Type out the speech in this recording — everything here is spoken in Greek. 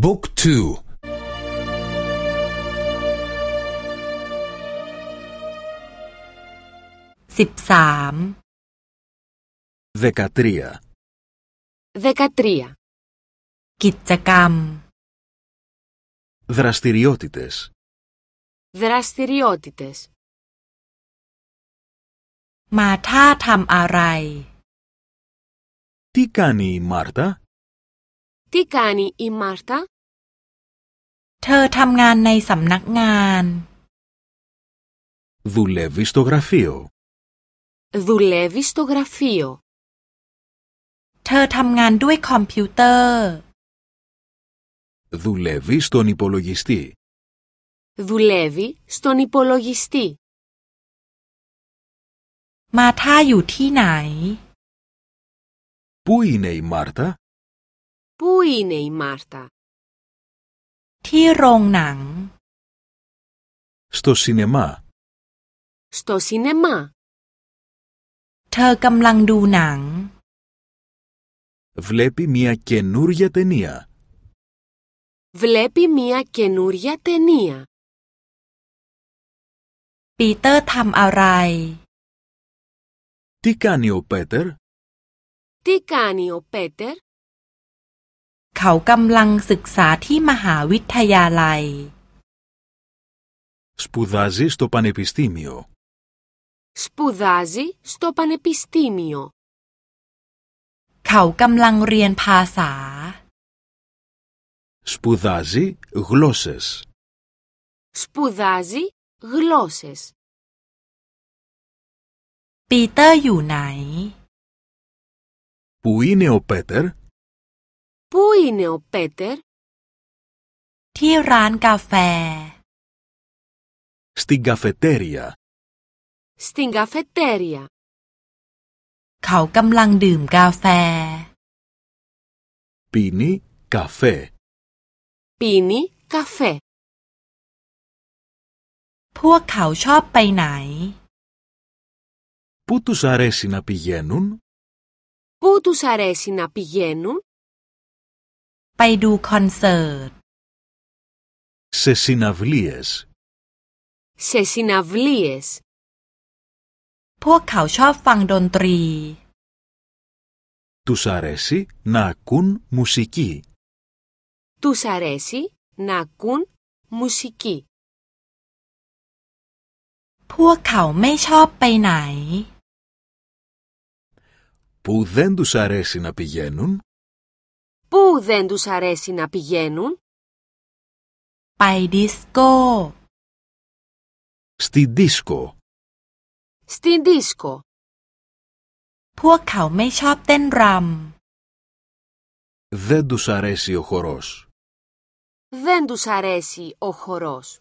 Βιβλίο 2. 13. δεκατριά دكاتريا دكاتريا δραστηριότητες δραστηριότητες Μα αραϊ Τι κάνει η Μάρτα; Τι κάνει η Μάρτα? เธอทำงานในสำนักงาน Δουλεύει στο γραφείο Δουλεύει στο γραφείο. เธอทำงานด้วยคอมพิวเตอร์ Δουλεύει στον υπολογιστή Δουλεύει στον υπολογιστή. มาท่าอยู่ที่ไหน Πού είναι η Μάρτα? Πού είναι η Μάρτα? ที่โรงหนัง Στο σινεμά Στο σινεμά. เธอกำลังดูหนัง Βλέπει μια καινούρια ταινία Βλέπει μία καινούρια ταινία. ปีเตอร์ทำอะไร Τι κάνει ο Πέτερ? Τι κάνει ο Πέτερ? เขากำลังศึกษาที่มหาวิทยาลัย Σπουδάζει στο πανεπιστήμιο Σπουδάζει στο πανεπιστήμιο. เขากำลังเรียนภาษา Σπουδάζει γλώσσες Σπουδάζει γλώσσες. ปีเตอร์อยู่ไหน Πού είναι ο Πέτερ? Πού είναι ο Πέτερ? ที่ร้านกาแฟ Στην καφετέρια Στην καφετέρια. เขากำลังดื่มกาแฟ Πίνει καφέ Πίνει καφέ. พวกเขาชอบไปไหน Πού τους αρέσει να πηγαίνουν? Πού τους αρέσει να πηγαίνουν? ไปดูคอนเสิร์ต Σε συναυλίες Σε συναυλίες. พวกเขาชอบฟังดนตรี Τους αρέσει να ακούν μουσική Τους αρέσει να ακούν μουσική. พวกเขาไม่ชอบไปไหน Πού δεν τους αρέσει να πηγαίνουν? Πού δεν τους αρέσει να πηγαίνουν? ไปดิสโก้ Στην δίσκο Στην δίσκο. พวกเขาไม่ชอบเต้นร Δεν τους αρέσει ο χορός Δεν τους αρέσει ο χορός.